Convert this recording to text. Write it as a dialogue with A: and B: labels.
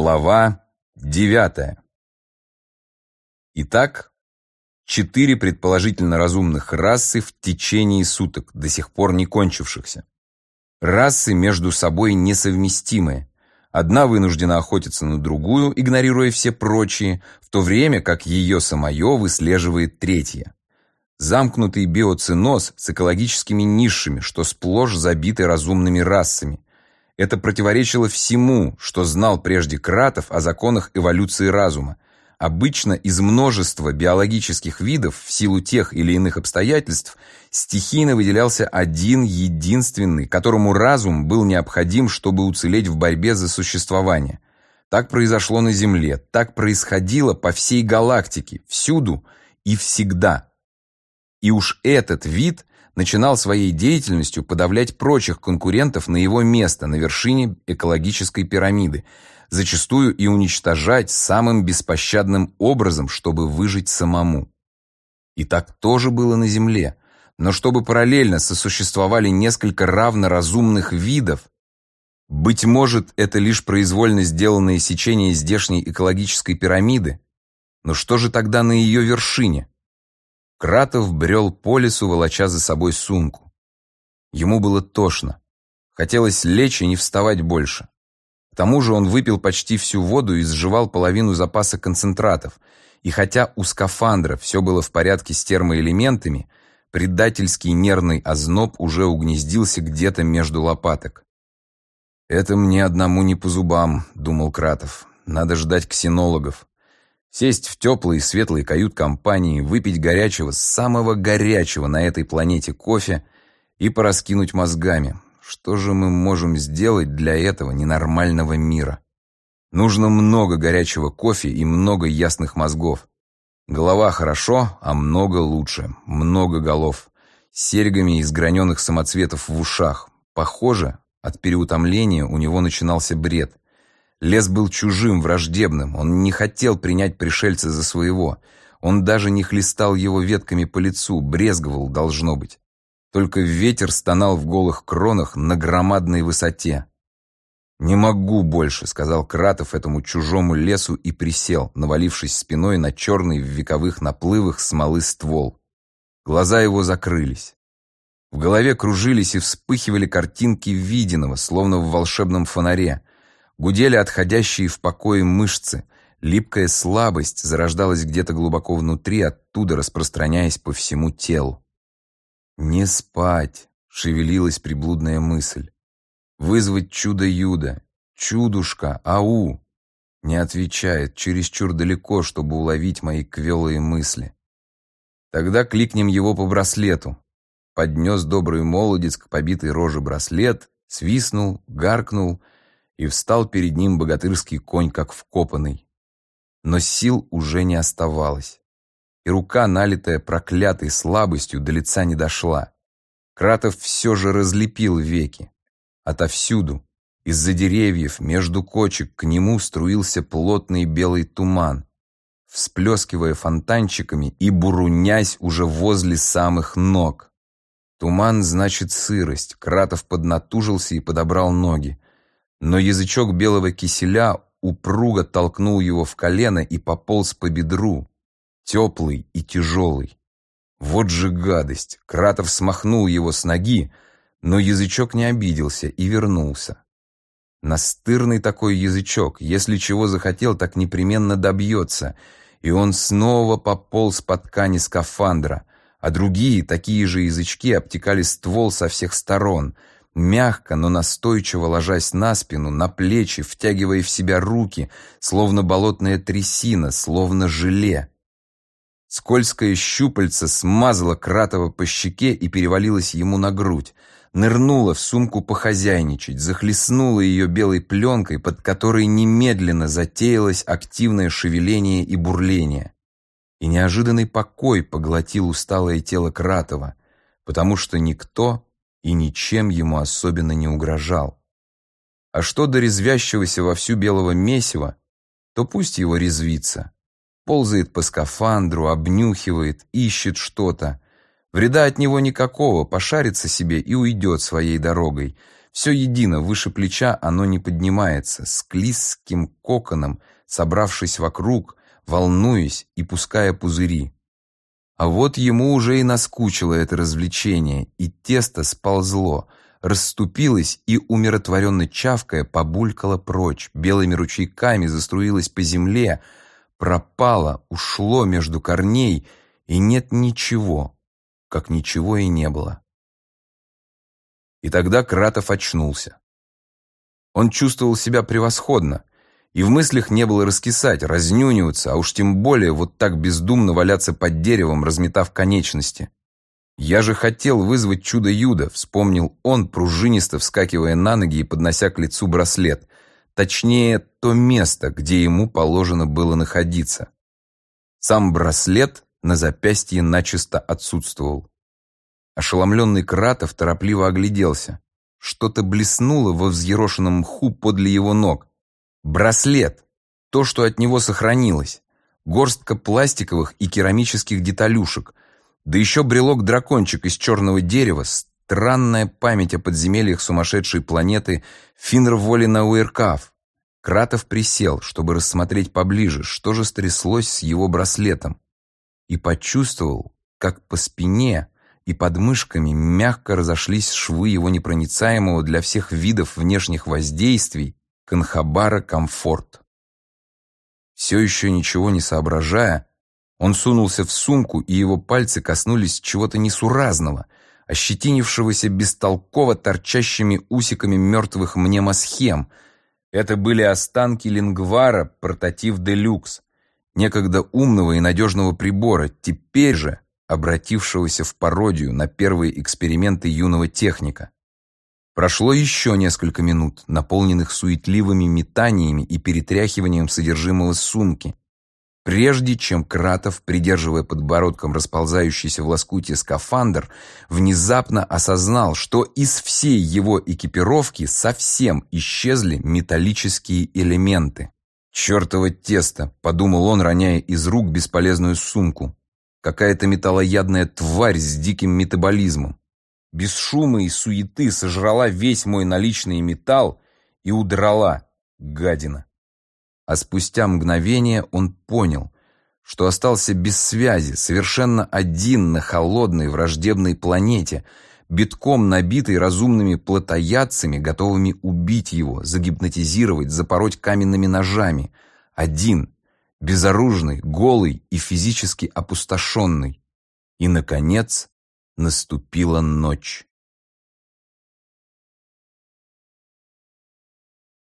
A: Глава девятая. Итак, четыре предположительно разумных расы в течение суток, до сих пор не кончившихся. Расы между собой несовместимые. Одна вынуждена охотиться на другую, игнорируя все прочие, в то время как ее самое выслеживает третья. Замкнутый биоциноз с экологическими нишами, что сплошь забиты разумными расами, это противоречило всему, что знал прежде Кратов о законах эволюции разума. Обычно из множества биологических видов в силу тех или иных обстоятельств стихийно выделялся один единственный, которому разум был необходим, чтобы уцелеть в борьбе за существование. Так произошло на Земле, так происходило по всей галактике, всюду и всегда. И уж этот вид начинал своей деятельностью подавлять прочих конкурентов на его место на вершине экологической пирамиды, зачастую и уничтожать самым беспощадным образом, чтобы выжить самому. И так тоже было на Земле, но чтобы параллельно сосуществовали несколько равноразумных видов, быть может, это лишь произвольно сделанное сечение здешней экологической пирамиды, но что же тогда на ее вершине? Кратов брел по лесу, волоча за собой сумку. Ему было тошно. Хотелось лечь и не вставать больше. К тому же он выпил почти всю воду и сживал половину запаса концентратов. И хотя у скафандра все было в порядке с термоэлементами, предательский нервный озноб уже угнездился где-то между лопаток. «Это мне одному не по зубам», — думал Кратов. «Надо ждать ксенологов. Сесть в теплой и светлой кают-компании, выпить горячего, самого горячего на этой планете кофе и пораскинуть мозгами. Что же мы можем сделать для этого ненормального мира? Нужно много горячего кофе и много ясных мозгов. Голова хорошо, а много лучше. Много голов. С серьгами из граненых самоцветов в ушах. Похоже, от переутомления у него начинался бред – Лес был чужим, враждебным, он не хотел принять пришельца за своего. Он даже не хлестал его ветками по лицу, брезговал, должно быть. Только ветер стонал в голых кронах на громадной высоте. «Не могу больше», — сказал Кратов этому чужому лесу и присел, навалившись спиной на черный в вековых наплывах смолы ствол. Глаза его закрылись. В голове кружились и вспыхивали картинки виденного, словно в волшебном фонаре. Гудели отходящие в покое мышцы. Липкая слабость зарождалась где-то глубоко внутри, оттуда распространяясь по всему телу. «Не спать!» — шевелилась приблудная мысль. «Вызвать чудо-юдо! Чудушка! Ау!» Не отвечает, чересчур далеко, чтобы уловить мои квелые мысли. Тогда кликнем его по браслету. Поднес добрый молодец к побитой роже браслет, свистнул, гаркнул — и встал перед ним богатырский конь, как вкопанный. Но сил уже не оставалось, и рука, налитая проклятой слабостью, до лица не дошла. Кратов все же разлепил веки. Отовсюду, из-за деревьев, между кочек, к нему струился плотный белый туман, всплескивая фонтанчиками и бурунясь уже возле самых ног. Туман значит сырость. Кратов поднатужился и подобрал ноги но язычок белого киселя упруго толкнул его в колено и пополз по бедру, теплый и тяжелый. Вот же гадость! Кратов смахнул его с ноги, но язычок не обиделся и вернулся. Настырный такой язычок, если чего захотел, так непременно добьется, и он снова пополз по ткани скафандра, а другие, такие же язычки, обтекали ствол со всех сторон — мягко, но настойчиво ложась на спину, на плечи, втягивая в себя руки, словно болотная трясина, словно желе. Скользкое щупальце смазало Кратова по щеке и перевалилось ему на грудь, нырнула в сумку похозяйничать, захлестнула ее белой пленкой, под которой немедленно затеялось активное шевеление и бурление. И неожиданный покой поглотил усталое тело Кратова, потому что никто и ничем ему особенно не угрожал. А что до резвящегося вовсю белого месива, то пусть его резвится. Ползает по скафандру, обнюхивает, ищет что-то. Вреда от него никакого, пошарится себе и уйдет своей дорогой. Все едино, выше плеча оно не поднимается, с клизким коконом, собравшись вокруг, волнуясь и пуская пузыри. А вот ему уже и наскучило это развлечение, и тесто сползло, расступилось и, умиротворенно чавкая, побулькало прочь, белыми ручейками заструилось по земле, пропало, ушло между корней, и нет ничего, как ничего и не было. И тогда Кратов очнулся. Он чувствовал себя превосходно, и в мыслях не было раскисать, разнюниваться, а уж тем более вот так бездумно валяться под деревом, разметав конечности. «Я же хотел вызвать чудо-юдо», — вспомнил он, пружинисто вскакивая на ноги и поднося к лицу браслет. Точнее, то место, где ему положено было находиться. Сам браслет на запястье начисто отсутствовал. Ошеломленный Кратов торопливо огляделся. Что-то блеснуло во взъерошенном мху подле его ног. Браслет. То, что от него сохранилось. Горстка пластиковых и керамических деталюшек. Да еще брелок-дракончик из черного дерева. Странная память о подземельях сумасшедшей планеты Финр-Волина-Уэркав. Кратов присел, чтобы рассмотреть поближе, что же стряслось с его браслетом. И почувствовал, как по спине и под мышками мягко разошлись швы его непроницаемого для всех видов внешних воздействий Канхабара комфорт. Все еще ничего не соображая, он сунулся в сумку, и его пальцы коснулись чего-то несуразного, ощетинившегося бестолково торчащими усиками мертвых мнемосхем. Это были останки лингвара «Портатив Делюкс», некогда умного и надежного прибора, теперь же обратившегося в пародию на первые эксперименты юного техника. Прошло еще несколько минут, наполненных суетливыми метаниями и перетряхиванием содержимого сумки, прежде чем Кратов, придерживая подбородком расползающийся в лоскуте скафандр, внезапно осознал, что из всей его экипировки совсем исчезли металлические элементы. «Чертово тесто!» — подумал он, роняя из рук бесполезную сумку. Какая-то металлоядная тварь с диким метаболизмом. Без шума и суеты сожрала весь мой наличный металл и удрала, гадина. А спустя мгновение он понял, что остался без связи, совершенно один на холодной враждебной планете, битком набитой разумными плотоядцами, готовыми убить его, загипнотизировать, запороть каменными ножами. Один, безоружный, голый и физически опустошенный. И, наконец, наступила ночь.